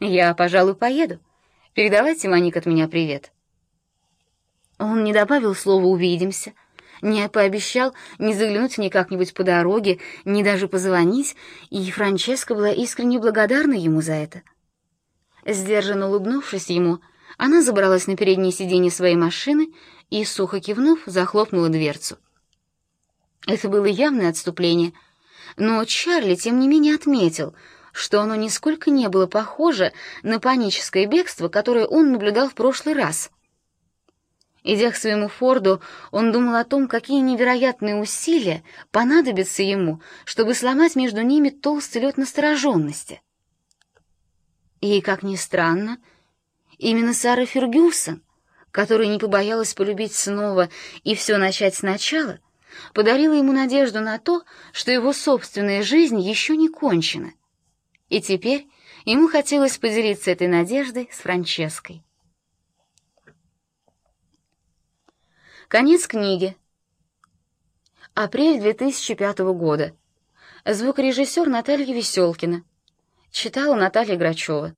Я, пожалуй, поеду. Передавайте Моник от меня привет». Он не добавил слова «увидимся», не пообещал не заглянуть ни как-нибудь по дороге, ни даже позвонить, и Франческа была искренне благодарна ему за это. Сдержанно улыбнувшись ему, она забралась на переднее сиденье своей машины и, сухо кивнув, захлопнула дверцу. Это было явное отступление, но Чарли, тем не менее, отметил, что оно нисколько не было похоже на паническое бегство, которое он наблюдал в прошлый раз — Идя к своему Форду, он думал о том, какие невероятные усилия понадобятся ему, чтобы сломать между ними толстый лед настороженности. И, как ни странно, именно Сара Фергюсон, которая не побоялась полюбить снова и все начать сначала, подарила ему надежду на то, что его собственная жизнь еще не кончена. И теперь ему хотелось поделиться этой надеждой с Франческой. Конец книги. Апрель 2005 года. Звукорежиссер Наталья Веселкина. Читала Наталья Грачева.